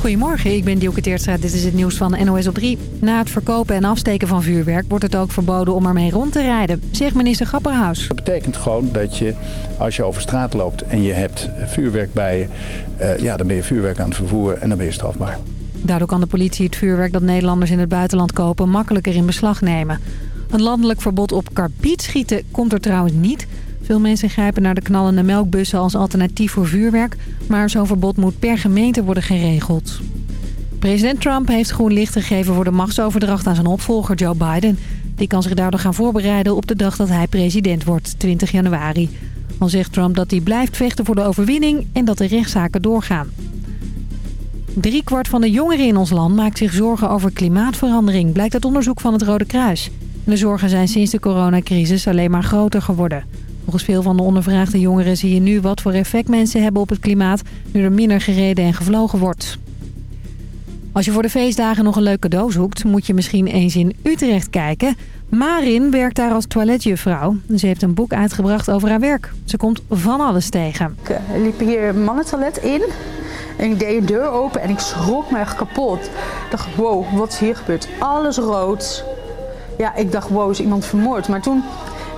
Goedemorgen, ik ben Dielke Teertstra. Dit is het nieuws van NOS op 3. Na het verkopen en afsteken van vuurwerk wordt het ook verboden om ermee rond te rijden, zegt minister Grapperhaus. Dat betekent gewoon dat je, als je over straat loopt en je hebt vuurwerk bij je, uh, ja, dan ben je vuurwerk aan het vervoeren en dan ben je strafbaar. Daardoor kan de politie het vuurwerk dat Nederlanders in het buitenland kopen makkelijker in beslag nemen. Een landelijk verbod op karbietschieten komt er trouwens niet... Veel mensen grijpen naar de knallende melkbussen als alternatief voor vuurwerk... maar zo'n verbod moet per gemeente worden geregeld. President Trump heeft groen licht gegeven voor de machtsoverdracht aan zijn opvolger Joe Biden. Die kan zich daardoor gaan voorbereiden op de dag dat hij president wordt, 20 januari. Al zegt Trump dat hij blijft vechten voor de overwinning en dat de rechtszaken doorgaan. kwart van de jongeren in ons land maakt zich zorgen over klimaatverandering... blijkt uit onderzoek van het Rode Kruis. De zorgen zijn sinds de coronacrisis alleen maar groter geworden. Volgens veel van de ondervraagde jongeren zie je nu wat voor effect mensen hebben op het klimaat... nu er minder gereden en gevlogen wordt. Als je voor de feestdagen nog een leuk cadeau zoekt... moet je misschien eens in Utrecht kijken. Marin werkt daar als toiletjuffrouw. Ze heeft een boek uitgebracht over haar werk. Ze komt van alles tegen. Ik eh, liep hier mannentoilet in... En ik deed een deur open en ik schrok me echt kapot. Ik dacht, wow, wat is hier gebeurd? Alles rood. Ja, ik dacht, wow, is iemand vermoord. Maar toen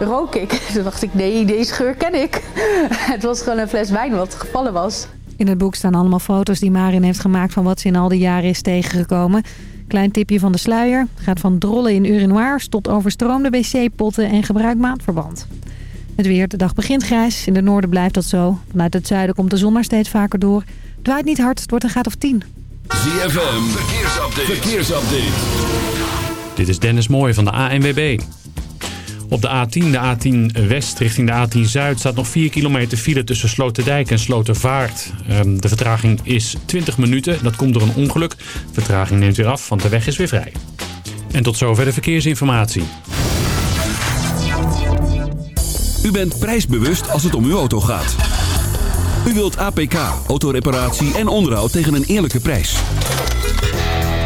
rook ik. Toen dacht ik, nee, deze geur ken ik. Het was gewoon een fles wijn wat gevallen was. In het boek staan allemaal foto's die Marin heeft gemaakt van wat ze in al die jaren is tegengekomen. Klein tipje van de sluier. Gaat van drollen in urinoirs tot overstroomde wc-potten en gebruik maandverband. Het weer, de dag begint grijs. In de noorden blijft dat zo. Vanuit het zuiden komt de zon maar steeds vaker door. Het waait niet hard, het wordt een graad of 10. ZFM, verkeersupdate. verkeersupdate. Dit is Dennis Mooij van de ANWB. Op de A10, de A10 West richting de A10 Zuid staat nog 4 kilometer file tussen Sloterdijk en Slotervaart. Ehm, de vertraging is 20 minuten. Dat komt door een ongeluk. Vertraging neemt weer af, want de weg is weer vrij. En tot zover de verkeersinformatie. U bent prijsbewust als het om uw auto gaat. U wilt APK, autoreparatie en onderhoud tegen een eerlijke prijs.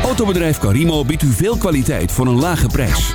Autobedrijf Carimo biedt u veel kwaliteit voor een lage prijs.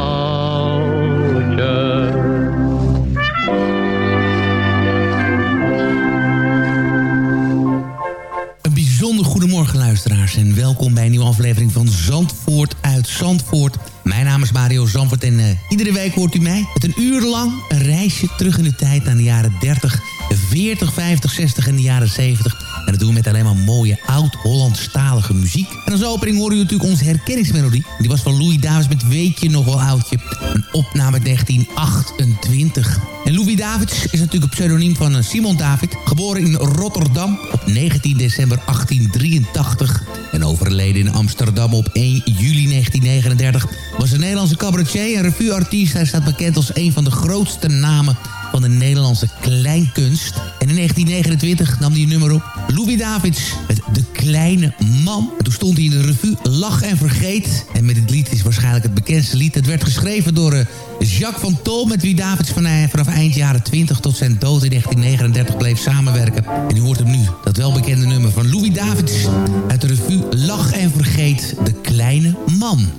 Goedemorgen luisteraars en welkom bij een nieuwe aflevering van Zandvoort uit Zandvoort. Mijn naam is Mario Zandvoort en eh, iedere week hoort u mij met een uur lang een reisje terug in de tijd naar de jaren 30, 40, 50, 60 en de jaren 70. En dat doen we met alleen maar mooie oud-Hollandstalige muziek. En als opening horen u natuurlijk onze herkenningsmelodie. Die was van Louis Davids met Weet je nog wel oudje. Een opname uit 1928. En Louis Davids is natuurlijk een pseudoniem van eh, Simon David. Geboren in Rotterdam op 19 december 1883. En overleden in Amsterdam op 1 juli 1939. Was een Nederlandse cabaretier en revueartiest. Hij staat bekend als een van de grootste namen van de Nederlandse kleinkunst. En in 1929 nam hij een nummer op. Louis Davids met De Kleine Man. En toen stond hij in de revue Lach en Vergeet. En met dit lied is waarschijnlijk het bekendste lied. Het werd geschreven door uh, Jacques van Tol... met wie Davids van, vanaf eind jaren 20 tot zijn dood in 1939 bleef samenwerken. En u hoort hem nu, dat welbekende nummer van Louis Davids... uit de revue Lach en Vergeet, De Kleine Man.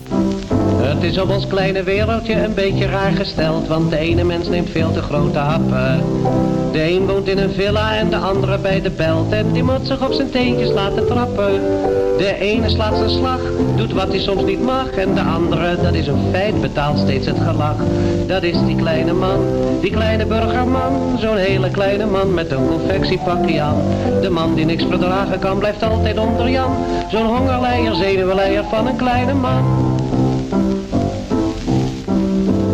Het is op ons kleine wereldje een beetje raar gesteld, want de ene mens neemt veel te grote happen. De een woont in een villa en de andere bij de belt en die moet zich op zijn teentjes laten trappen. De ene slaat zijn slag, doet wat hij soms niet mag en de andere, dat is een feit, betaalt steeds het gelach. Dat is die kleine man, die kleine burgerman, zo'n hele kleine man met een confectiepakje aan. De man die niks verdragen kan, blijft altijd onder Jan. Zo'n hongerleier, zenuwleier van een kleine man.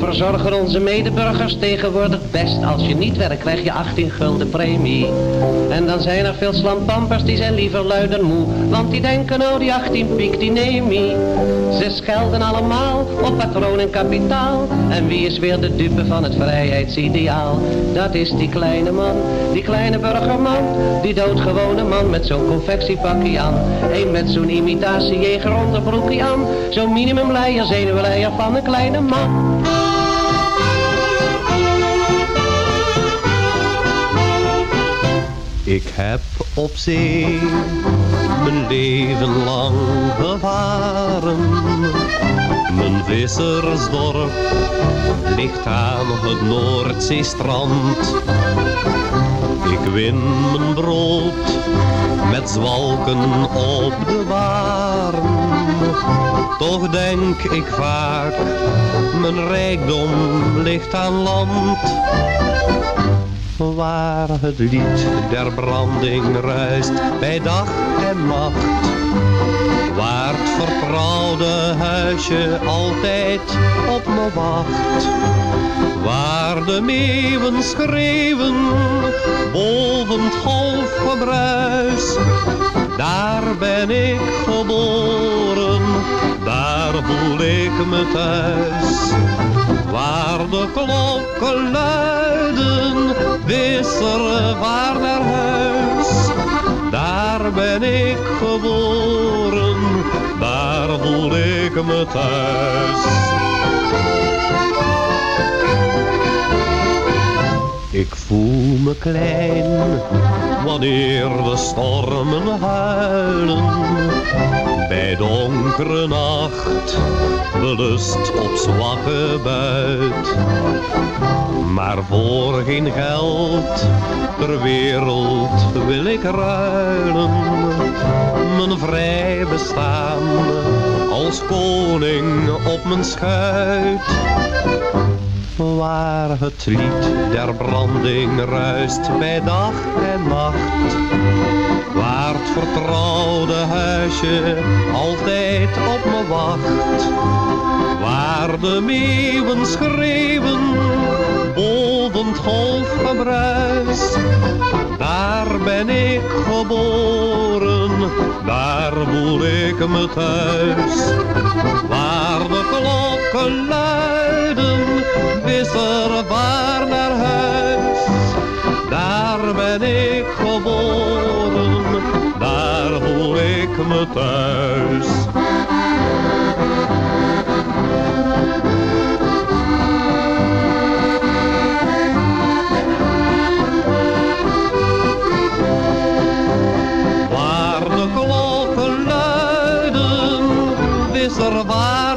Verzorgen onze medeburgers tegenwoordig best. Als je niet werkt krijg je 18 gulden premie. En dan zijn er veel slampampers die zijn liever luid en moe. Want die denken oh die 18 piek die neem Ze schelden allemaal op patroon en kapitaal. En wie is weer de dupe van het vrijheidsideaal? Dat is die kleine man, die kleine burgerman. Die doodgewone man met zo'n confectiepakje aan. Een met zo'n imitatiejeger onderbroekje aan. Zo'n minimumleier, zenuwleier van een kleine man. Ik heb op zee mijn leven lang gevaren. Mijn vissersdorp ligt aan het Noordzeestrand. Ik win mijn brood met zwalken op de baren. Toch denk ik vaak, mijn rijkdom ligt aan land waar het lied der branding ruist bij dag en nacht. Waar het vertrouwde huisje altijd op me wacht. Waar de meeuwen schreeuwen boven het golfgebruis. Daar ben ik geboren, daar voel ik me thuis. Waar de klokken luiden, wisselen waar naar huis. Daar ben ik geboren, daar voel ik me thuis. Ik voel me klein wanneer de stormen huilen. Bij donkere nacht, belust op zwakke buit. Maar voor geen geld ter wereld wil ik ruilen. Mijn vrij bestaan als koning op mijn schuit waar het lied der branding ruist bij dag en nacht. Waar het vertrouwde huisje altijd op me wacht. Waar de meeuwen schreeuwen boven het golfgebruis. Daar ben ik geboren, daar voel ik me thuis. Waar de klokken luiden is er waar naar huis. Daar ben ik geboren, daar voel ik me thuis. Waar de klokken luiden, is er waar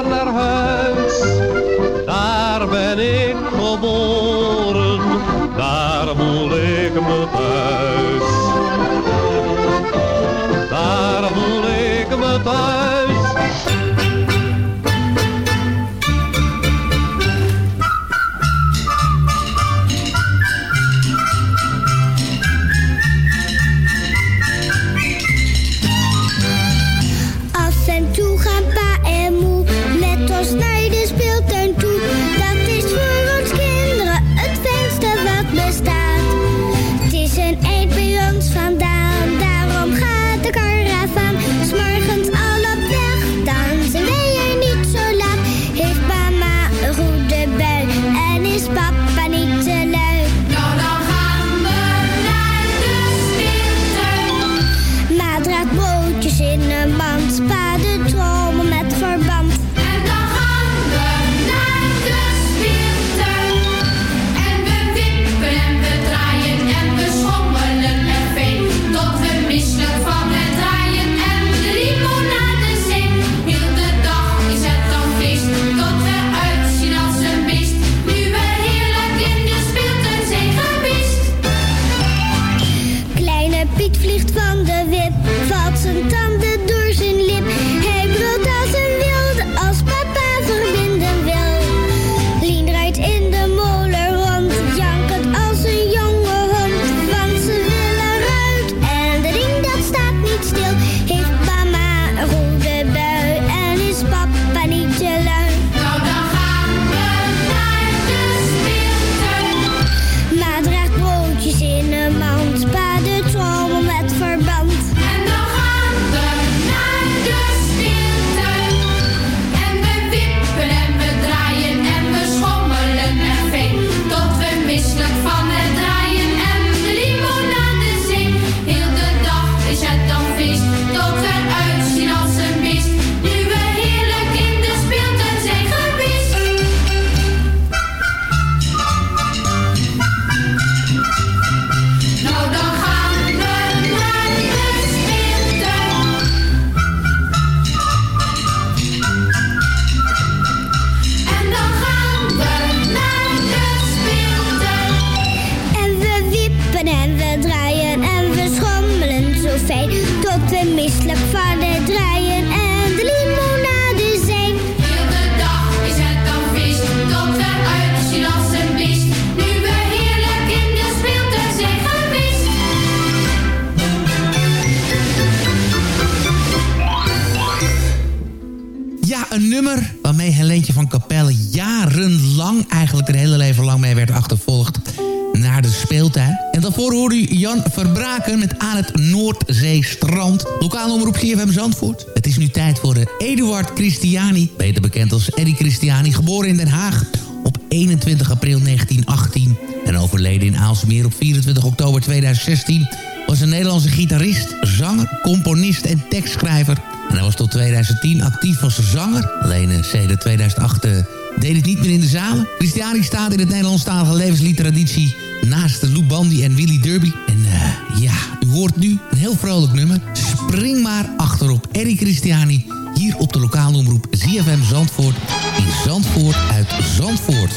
daarvoor hoorde u Jan Verbraken met Aan het Noordzeestrand. Lokaal omroep GFM Zandvoort. Het is nu tijd voor Eduard Christiani. Beter bekend als Eddie Christiani. Geboren in Den Haag op 21 april 1918. En overleden in Aalsmeer op 24 oktober 2016 was een Nederlandse gitarist, zanger, componist en tekstschrijver. En hij was tot 2010 actief als zanger. Alleen uh, sinds 2008 uh, deed het niet meer in de zalen. Christiani staat in het Nederlandstalige levensliedtraditie naast Lou Bandy en Willy Derby. En uh, ja, u hoort nu een heel vrolijk nummer. Spring maar achterop. Eddie Christiani hier op de lokale omroep ZFM Zandvoort. In Zandvoort uit Zandvoort.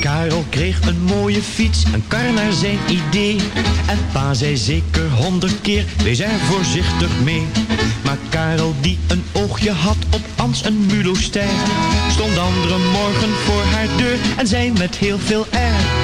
Karel kreeg een mooie fiets, een kar naar zijn idee. En pa zei zeker honderd keer, wees er voorzichtig mee. Maar Karel die een oogje had op Ans en Mulo Stijl, stond andere morgen voor haar deur en zei met heel veel air.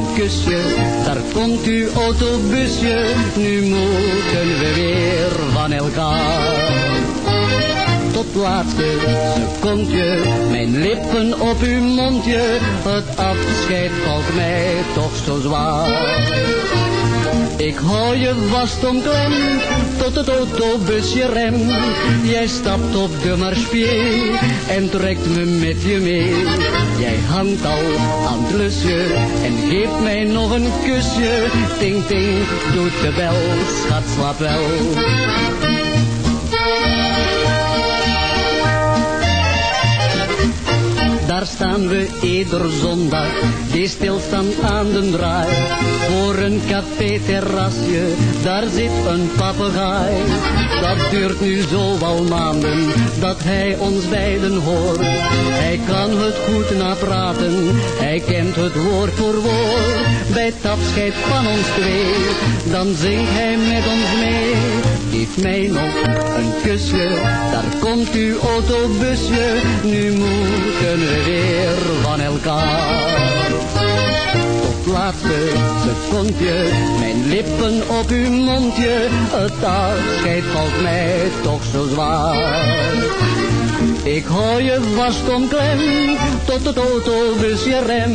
kusje, daar komt uw autobusje, nu moeten we weer van elkaar. Tot laatste secondje, mijn lippen op uw mondje, het afscheid valt mij toch zo zwaar. Ik hou je vast omklem, tot het autobusje rem. Jij stapt op de marspier en trekt me met je mee. Jij hangt al aan het lusje en geeft mij nog een kusje. Ting ting, doet de bel, schat slaap wel. Daar staan we ieder zondag, die stilstaan aan de draai. Voor een café-terrasje, daar zit een papegaai. Dat duurt nu zo al maanden, dat hij ons beiden hoort. Hij kan het goed napraten, hij kent het woord voor woord. Bij het afscheid van ons twee, dan zingt hij met ons mee. Geef mij nog een kusje, daar komt uw autobusje. Nu moeten we weer van elkaar. Tot laatste secondje, mijn lippen op uw mondje. Het afscheid valt mij toch zo zwaar. Ik hou je vast omklem, tot het autobusje rem.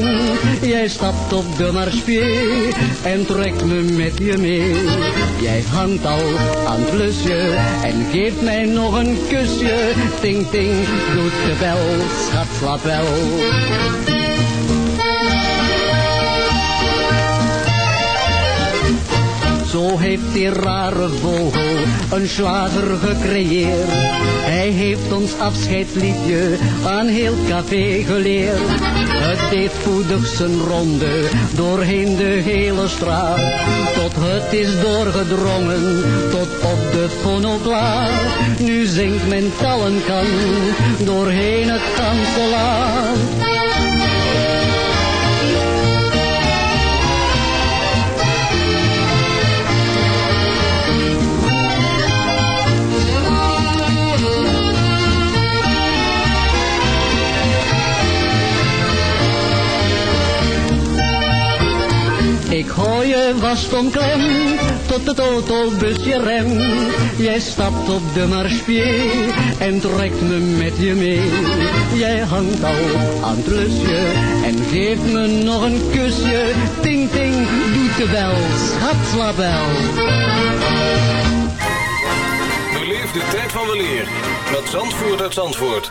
Jij stapt op de marspier en trekt me met je mee. Jij hangt al aan het lusje en geeft mij nog een kusje. Ting ting, doet de bel, schat slaap wel. Zo heeft die rare vogel een slager gecreëerd. Hij heeft ons afscheidsliedje aan heel café geleerd. Het deed voedig zijn ronde doorheen de hele straat. Tot het is doorgedrongen tot op de fonoplaat. Nu zingt men tallen kan doorheen het ganse Ik hou je vast omklem, tot het autobusje rem. Jij stapt op de marspier en trekt me met je mee. Jij hangt al aan het en geeft me nog een kusje. Ting ting, doet de bel, schat. Beleef de tijd van weleer met Zandvoort uit Zandvoort.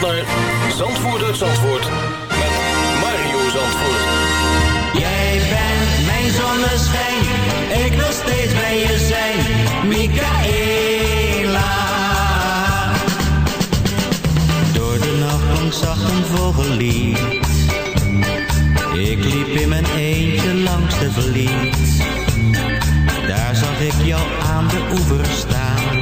naar Zandvoort Zandvoort met Mario Zandvoort. Jij bent mijn zonneschijn, ik wil steeds bij je zijn, Michaela. Door de nacht lang zag een vogellied. Ik liep in mijn eentje langs de verliet. Daar zag ik jou aan de oever staan.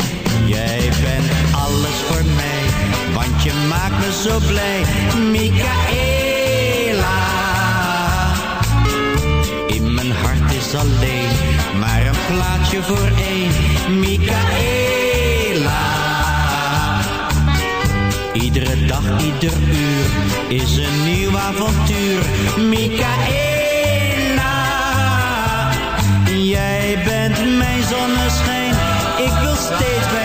Je maakt me zo blij, Michaela. In mijn hart is alleen maar een plaatsje voor één, Michaela. Iedere dag, ieder uur is een nieuw avontuur, Michaela. Jij bent mijn zonneschijn, ik wil steeds bij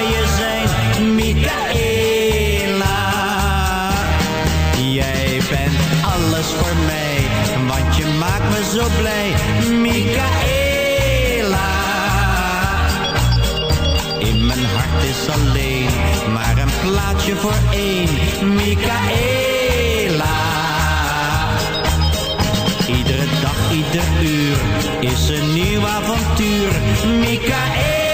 zo blij, Michaela. In mijn hart is alleen maar een plaatsje voor één, Michaela. Iedere dag, ieder uur is een nieuw avontuur, Michaela.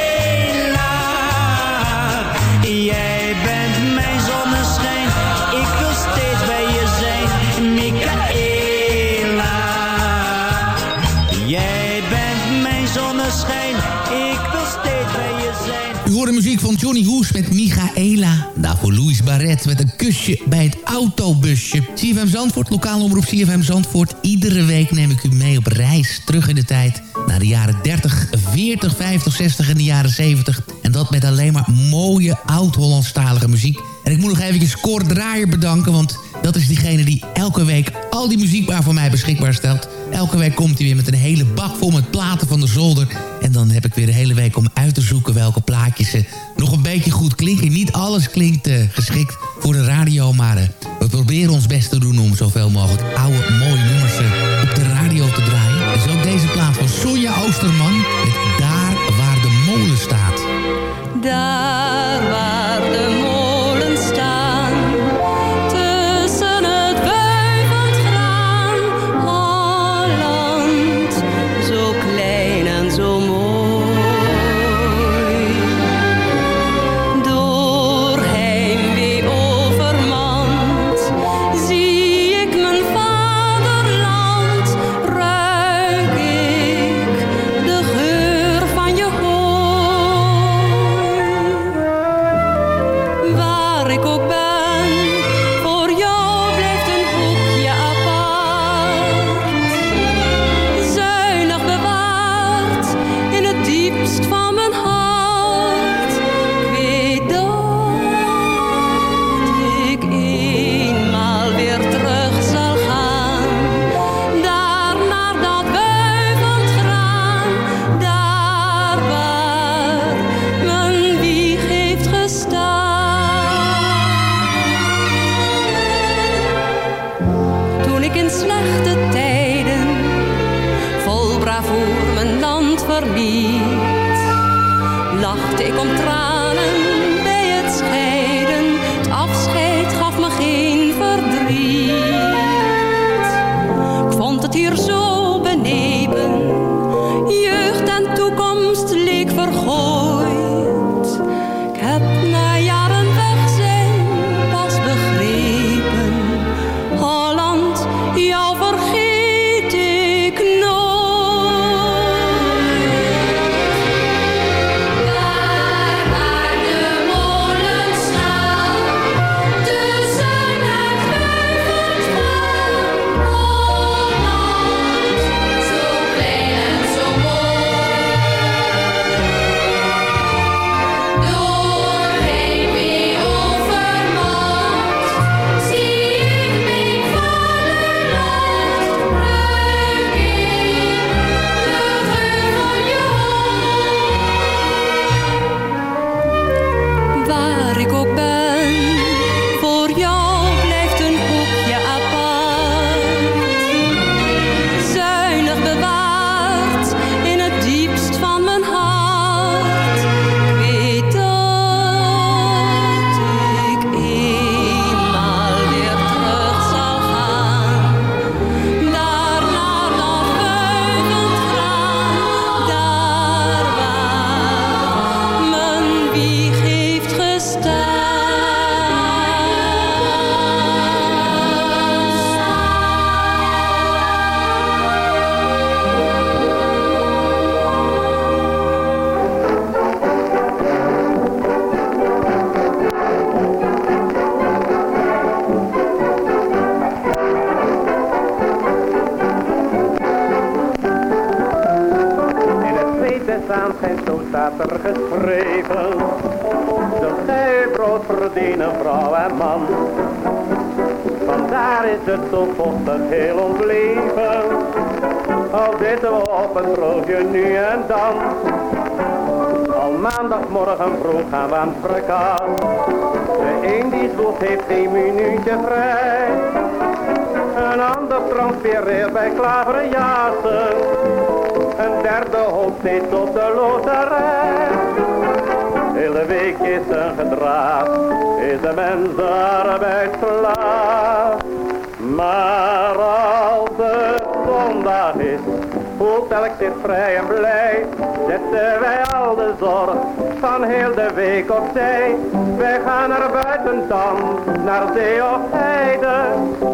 Muziek van Johnny Hoes met Michaela. Daarvoor Louis Barret met een kusje bij het autobusje. CFM Zandvoort, lokaal omroep CFM Zandvoort. Iedere week neem ik u mee op reis terug in de tijd. Naar de jaren 30, 40, 50, 60 en de jaren 70. En dat met alleen maar mooie oud-Hollandstalige muziek. En ik moet nog even Cor Draaier bedanken, want dat is diegene die elke week al die muziek maar voor mij beschikbaar stelt. Elke week komt hij weer met een hele bak vol met platen van de zolder. En dan heb ik weer de hele week om uit te zoeken welke plaatjes eh, nog een beetje goed klinken. Niet alles klinkt eh, geschikt voor de radio, maar eh, we proberen ons best te doen om zoveel mogelijk oude mooie nummers op de radio te draaien. Dus ook deze plaat van Sonja Oosterman met Daar waar de molen staat. Daar zitten we op een broodje nu en dan. Al maandagmorgen vroeg gaan we aan het. De een die zwoegt heeft geen minuutje vrij. Een ander transfereert bij klaverjassen. Een derde hoopt steeds op de loterij. Hele week is een gedraaf, is de mens arbeidsslaaf. Maar als het zondag is, voelt elk zich vrij en blij. Zetten wij al de zorg van heel de week opzij. Wij gaan naar buiten dan, naar zee of heide.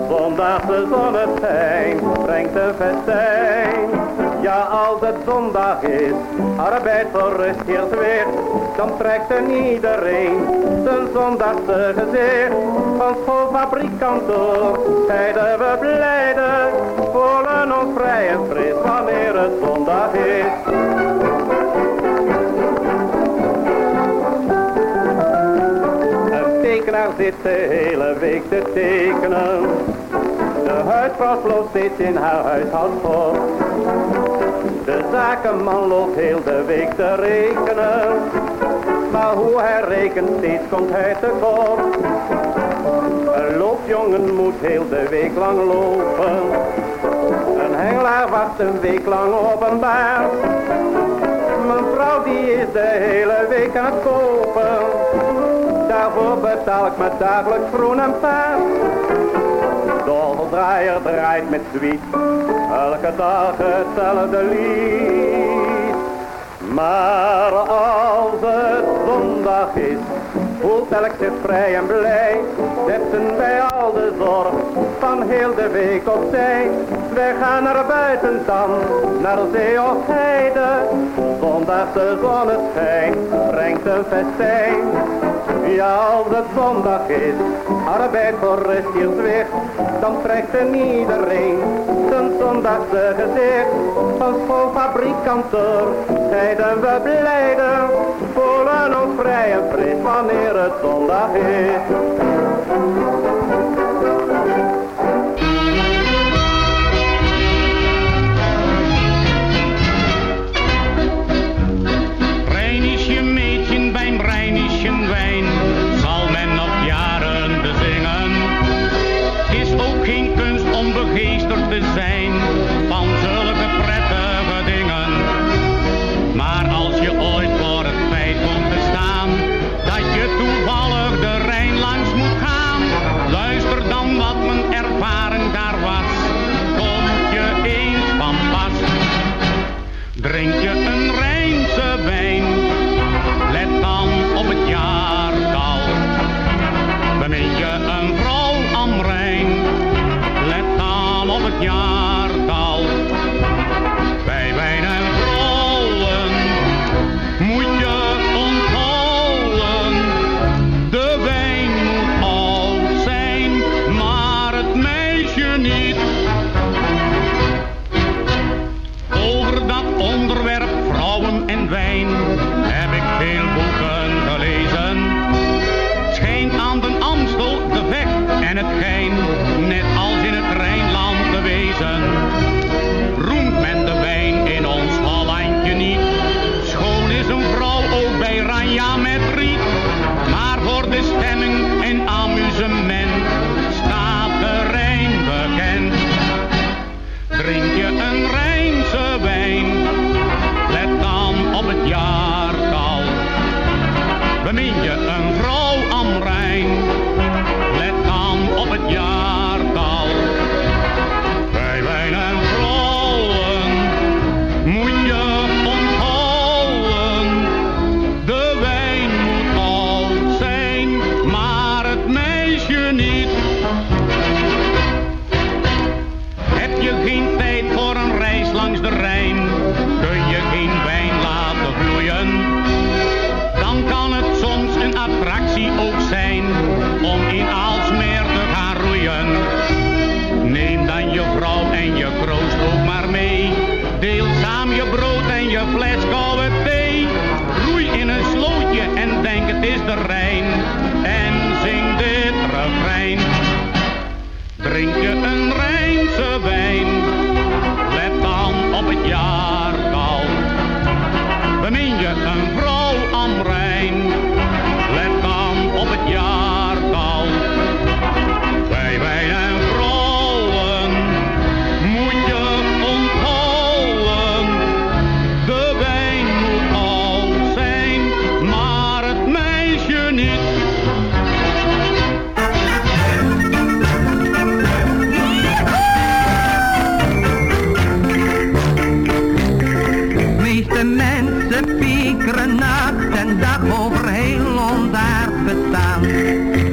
Zondagse zonneschijn brengt een festijn. Ja, als het zondag is, arbeid voor rust heert weer, dan trekt er iedereen zijn zondagse gezicht. Van schoolfabrikant door, tijden we blijden, voelen ons vrij en fris wanneer het zondag is. Een tekenaar zit de hele week te tekenen. De huisvrouw loopt steeds in haar huishoudsport. De zakenman loopt heel de week te rekenen. Maar hoe hij rekent, steeds komt hij tekort. Een loopjongen moet heel de week lang lopen. Een hengelaar wacht een week lang op een baas. Mijn vrouw die is de hele week aan het kopen. Daarvoor betaal ik me dagelijks groen en paas. Doldraaier draait met zwiet, elke dag hetzelfde lied. Maar als het zondag is, voelt elk zich vrij en blij. Zetten wij al de zorg van heel de week opzij. Wij gaan naar buiten dan, naar zee of heide. Zondagse zonneschijn brengt een festijn. Ja, als het zondag is, arbeid voor rust hier zwicht, dan trekt er iedereen zijn zondagse gezicht. Van schoolfabrikanten scheiden we blijden, voelen ons vrij en fris wanneer het zondag is.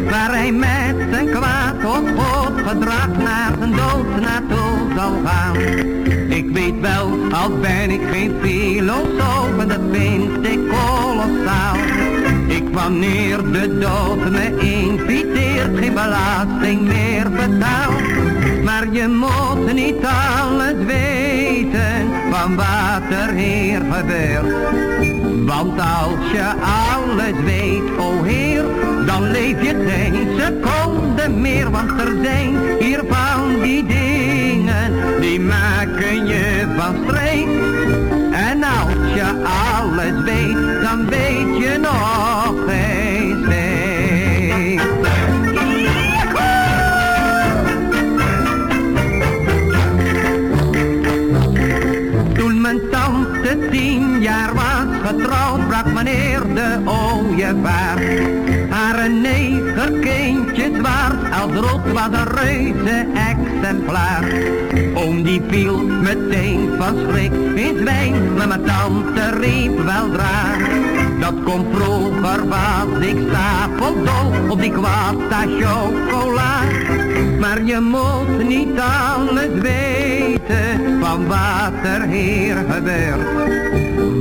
Waar hij met zijn kwaad of goed gedrag naar zijn dood naartoe zal gaan. Ik weet wel, al ben ik geen filosoof en dat vind ik kolossaal. Ik wanneer de dood me inviteert, geen belasting meer betaald. Maar je moet niet alles weten van wat er hier gebeurt. Want als je alles weet, o Heer, dan leef je geen seconde meer. Want er zijn hier van die dingen, die maken je van streek. En als je alles weet, dan weet je nog ooievaar. Haar negerkindje zwart als rood was een reuze exemplaar. Oom die viel meteen van schrik in zwijm, maar mijn tante riep wel draag. Dat komt vroeger was ik stapeldol op die kwasta chocola. Maar je moet niet alles weten van wat er hier gebeurt.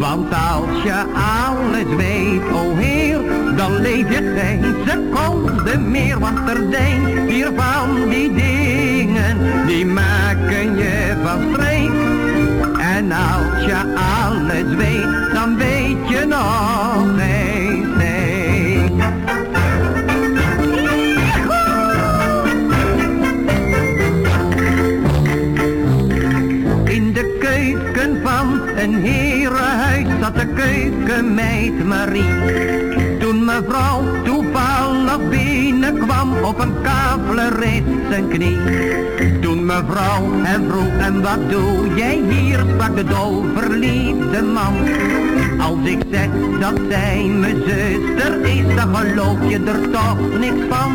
Want als je alles weet, o Heer, dan leef je geen seconde meer. Want er zijn hier van die dingen, die maken je van streek. En als je alles weet, dan weet je nog geen steek. In de keuken van een de keukenmeid Marie. Toen mevrouw toevallig binnenkwam op een kavelen reed zijn knie. Toen mevrouw hem vroeg en wat doe jij hier, sprak de dolverliefde man. Als ik zeg dat zij mijn zuster is, dan geloof je er toch niks van.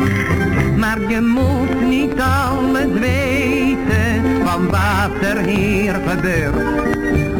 Maar je moet niet alles weten van wat er hier gebeurt.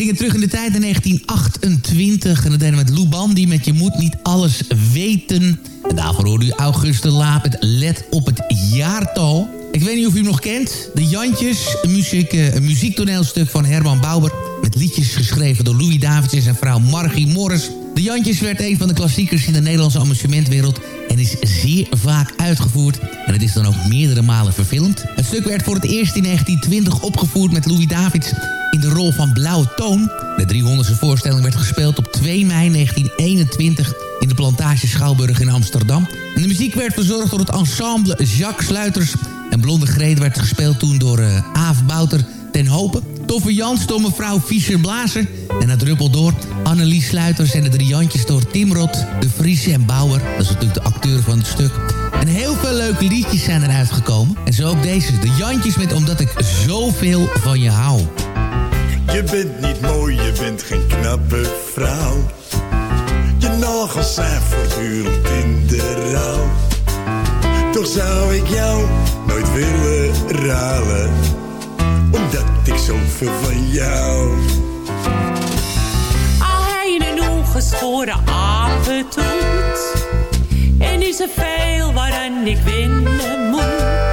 gingen terug in de tijd in 1928 en dat deden we met Lou Bandy met Je moet niet alles weten. En daarvoor hoorde u Auguste Laap het Let op het jaartal. Ik weet niet of u hem nog kent. De Jantjes, een, muziek, eh, een muziektoneelstuk van Herman Bauer... met liedjes geschreven door Louis Davids en zijn vrouw Margie Morris. De Jantjes werd een van de klassiekers in de Nederlandse amusementwereld... en is zeer vaak uitgevoerd. En het is dan ook meerdere malen verfilmd. Het stuk werd voor het eerst in 1920 opgevoerd met Louis Davids de rol van Blauwe Toon. De 300ste voorstelling werd gespeeld op 2 mei 1921 in de Plantage Schouwburg in Amsterdam. De muziek werd verzorgd door het ensemble Jacques Sluiters. En Blonde Greet werd gespeeld toen door uh, Aaf Bouter ten Hopen. Toffe Jans door mevrouw Fischer-Blazer. En het druppel door Annelies Sluiters en de drie Jantjes door Tim Rot, De Vries en Bauer. Dat is natuurlijk de acteur van het stuk. En heel veel leuke liedjes zijn eruit gekomen. En zo ook deze, de Jantjes met Omdat ik zoveel van je hou. Je bent niet mooi, je bent geen knappe vrouw. Je nagels zijn voortdurend in de rouw. Toch zou ik jou nooit willen ruilen. Omdat ik zoveel van jou. Al hij een ongeschoren apentoet. En is er veel waaraan ik winnen moet.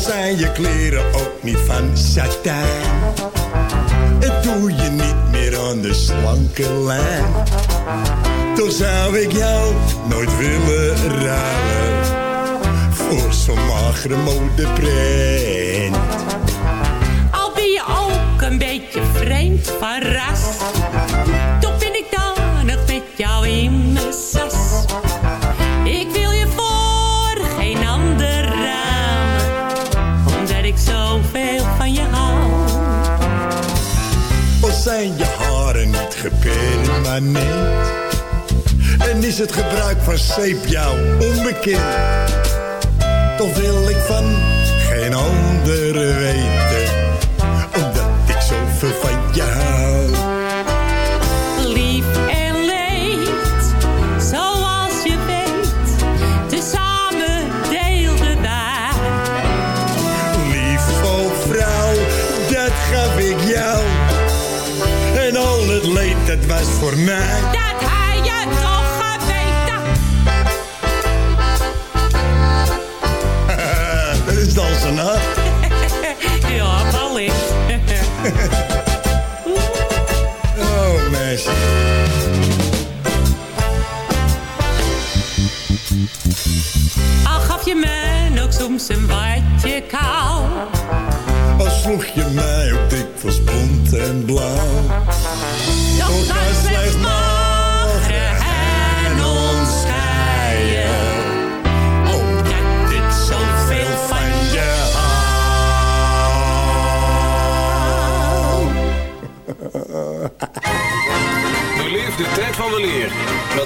Zijn je kleren ook niet van satijn. En doe je niet meer aan de slanke lijn. Toch zou ik jou nooit willen ruilen. Voor zo'n magere modeprint. Al ben je ook een beetje vreemd van. Haren niet gepermanent. En is het gebruik van zeep jou onbekend. Toch wil ik van geen ander weten. Voor mij.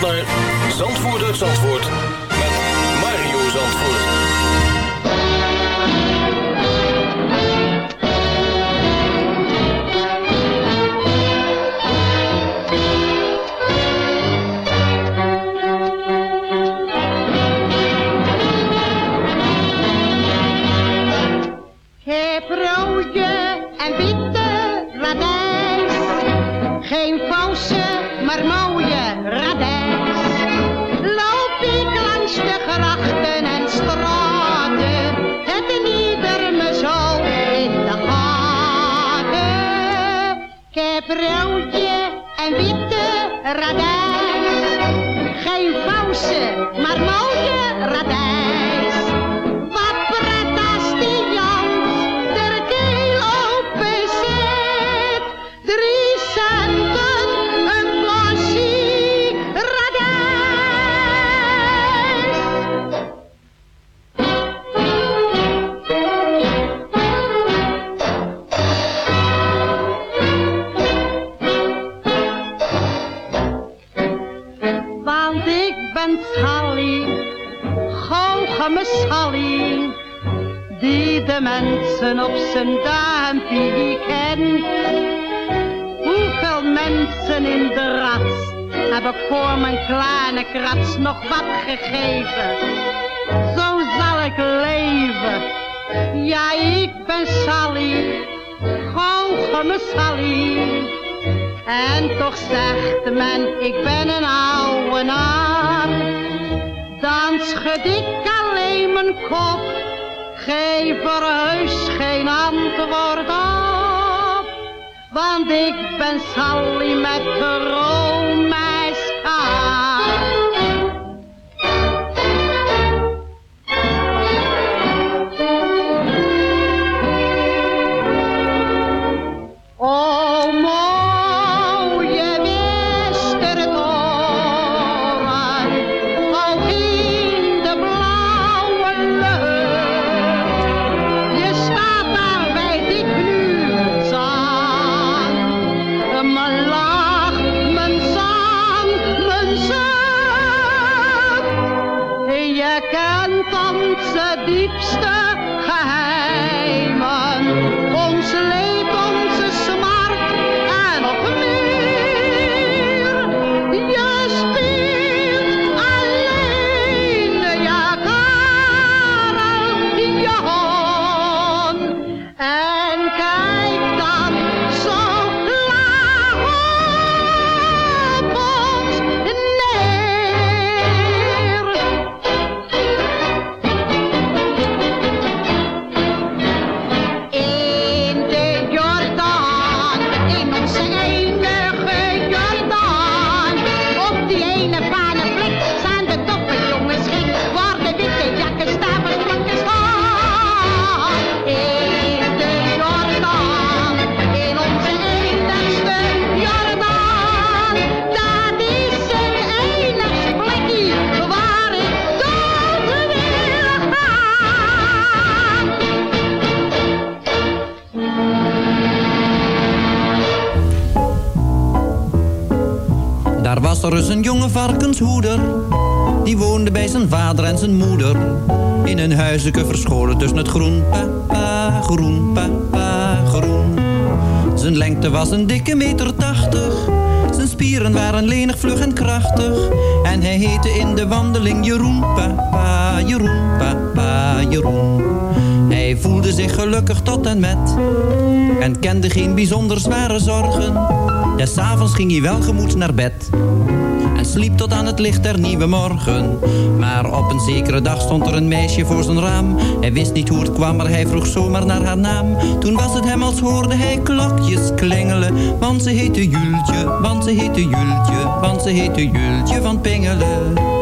naar Want ik ben Sally met roomijskaart. Was er eens een jonge varkenshoeder. Die woonde bij zijn vader en zijn moeder. In een huizenke verscholen tussen het groen. Papa, groen, papa, groen. Zijn lengte was een dikke meter tachtig. Zijn spieren waren lenig, vlug en krachtig. En hij heette in de wandeling Jeroen, papa, Jeroen, papa, Jeroen. Hij voelde zich gelukkig tot en met. En kende geen bijzonder zware zorgen. Des avonds ging hij welgemoed naar bed. En sliep tot aan het licht der nieuwe morgen. Maar op een zekere dag stond er een meisje voor zijn raam. Hij wist niet hoe het kwam, maar hij vroeg zomaar naar haar naam. Toen was het hem als hoorde hij klokjes klingelen. Want ze heette Jultje, want ze heette Jultje, want ze heette Jultje van Pingelen.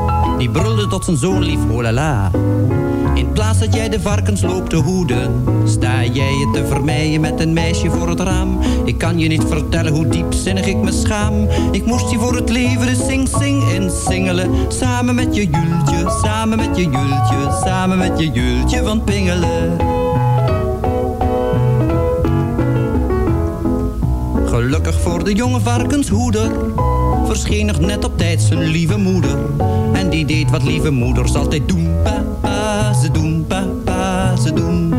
die brulde tot zijn zoon lief, oh la la. In plaats dat jij de varkens loopt te hoeden, sta jij je te vermijden met een meisje voor het raam. Ik kan je niet vertellen hoe diepzinnig ik me schaam. Ik moest je voor het leven de sing-sing insingelen. Samen met je Jultje, samen met je Jultje, samen met je Jultje van Pingelen. Gelukkig voor de jonge varkenshoeder verscheen net op tijd zijn lieve moeder. En die deed wat lieve moeders altijd doen. Papa, ze doen, papa, ze doen.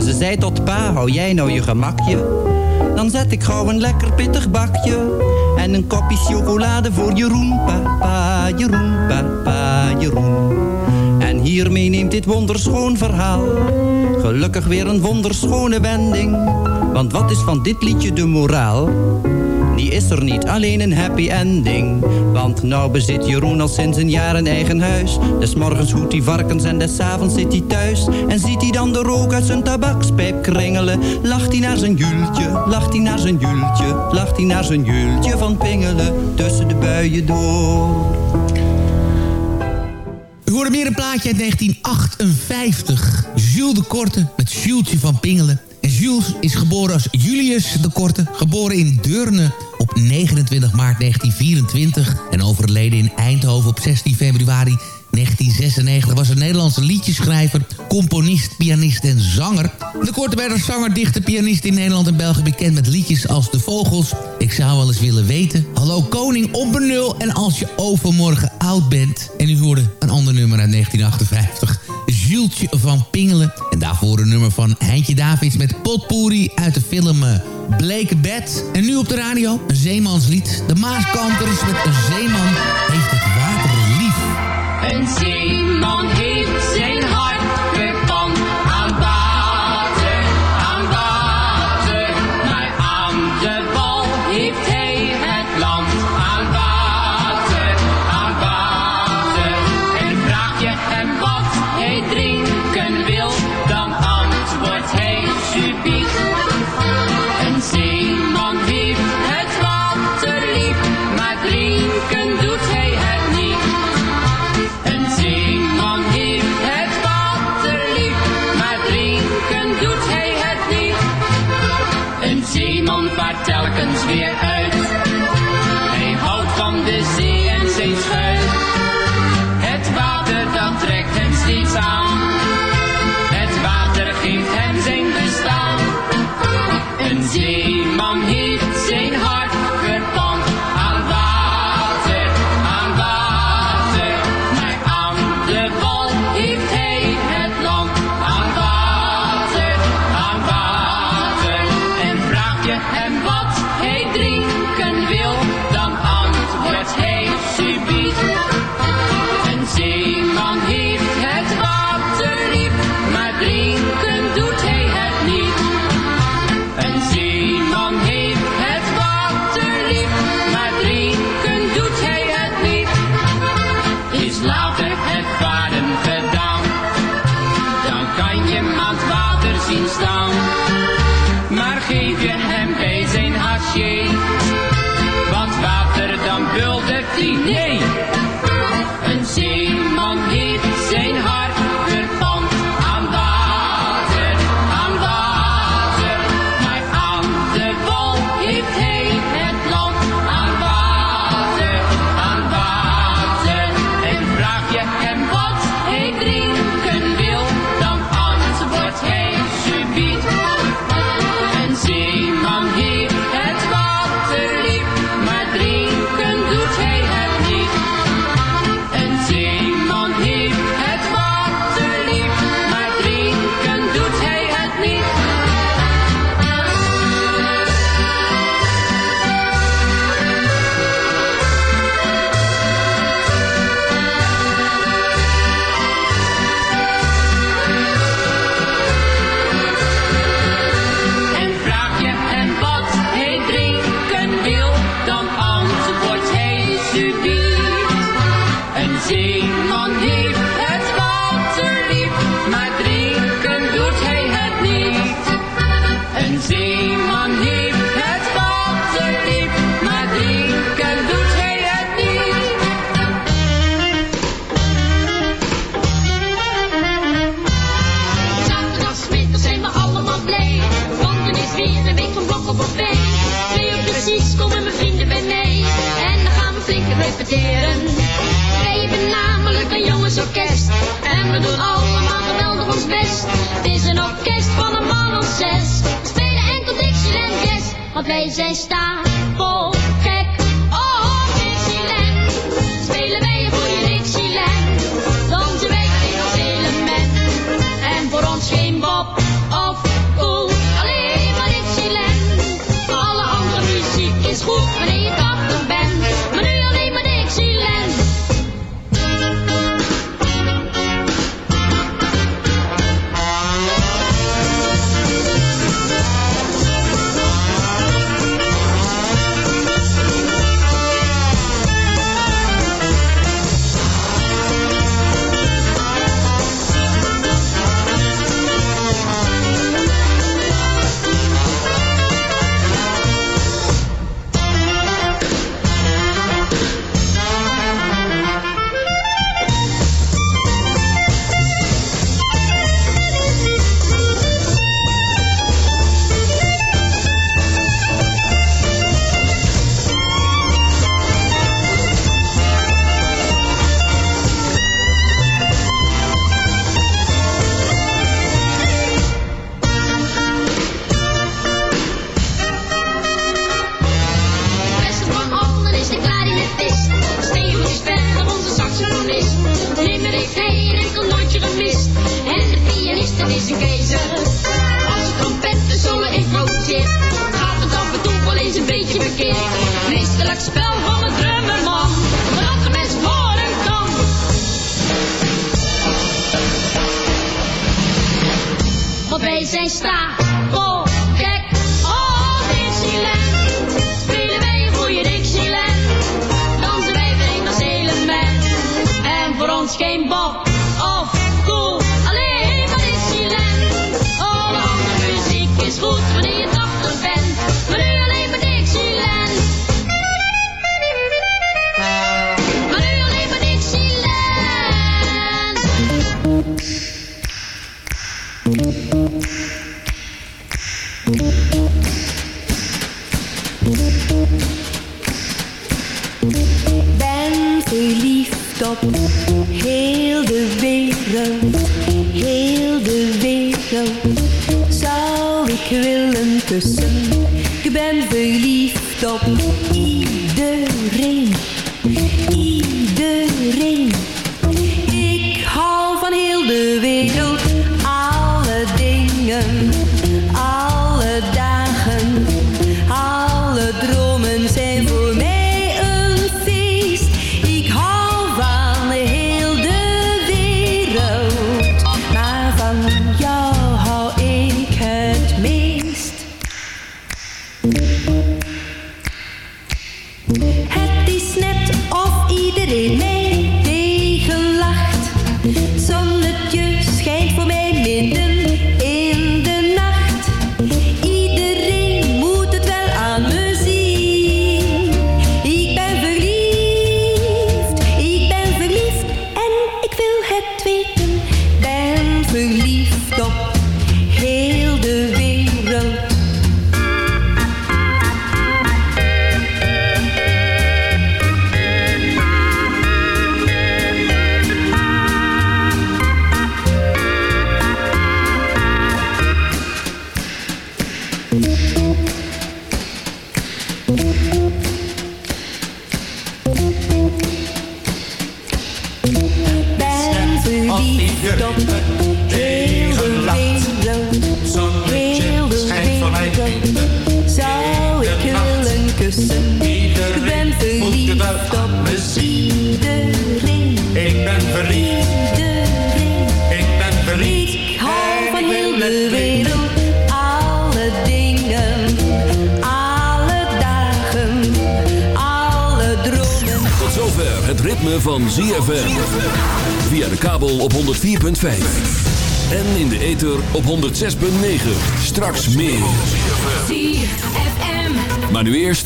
Ze zei tot pa, hou jij nou je gemakje? Dan zet ik gauw een lekker pittig bakje. En een kopje chocolade voor Jeroen. Papa, Jeroen, papa, Jeroen. En hiermee neemt dit wonderschoon verhaal. Gelukkig weer een wonderschone wending. Want wat is van dit liedje de moraal? Die is er niet, alleen een happy ending. Want nou bezit Jeroen al sinds een jaar een eigen huis. Des morgens hoedt hij varkens en des avonds zit hij thuis. En ziet hij dan de rook uit zijn tabakspijp kringelen. Lacht hij naar zijn jultje, lacht hij naar zijn jultje. Lacht hij naar zijn jultje van pingelen tussen de buien door. U hoorde meer een plaatje uit 1958. Jules de Korte met Julesje van Pingelen. En Jules is geboren als Julius de Korte. Geboren in Deurne op 29 maart 1924. En overleden in Eindhoven op 16 februari 1996 was een Nederlandse liedjeschrijver, componist, pianist en zanger. De Korte werd als zanger, dichter, pianist in Nederland en België bekend met liedjes als De Vogels, Ik zou wel eens willen weten, Hallo Koning op een nul en Als je overmorgen oud bent. En u hoorde een ander nummer uit 1958. Jultje van Pingelen. En daarvoor een nummer van Heintje Davids met Potpourri uit de film uh, Bleke Bed. En nu op de radio een zeemanslied. De Maaskanters met een zeeman heeft het water lief. Een zeeman heeft zijn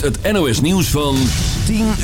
het NOS nieuws van 10 uur.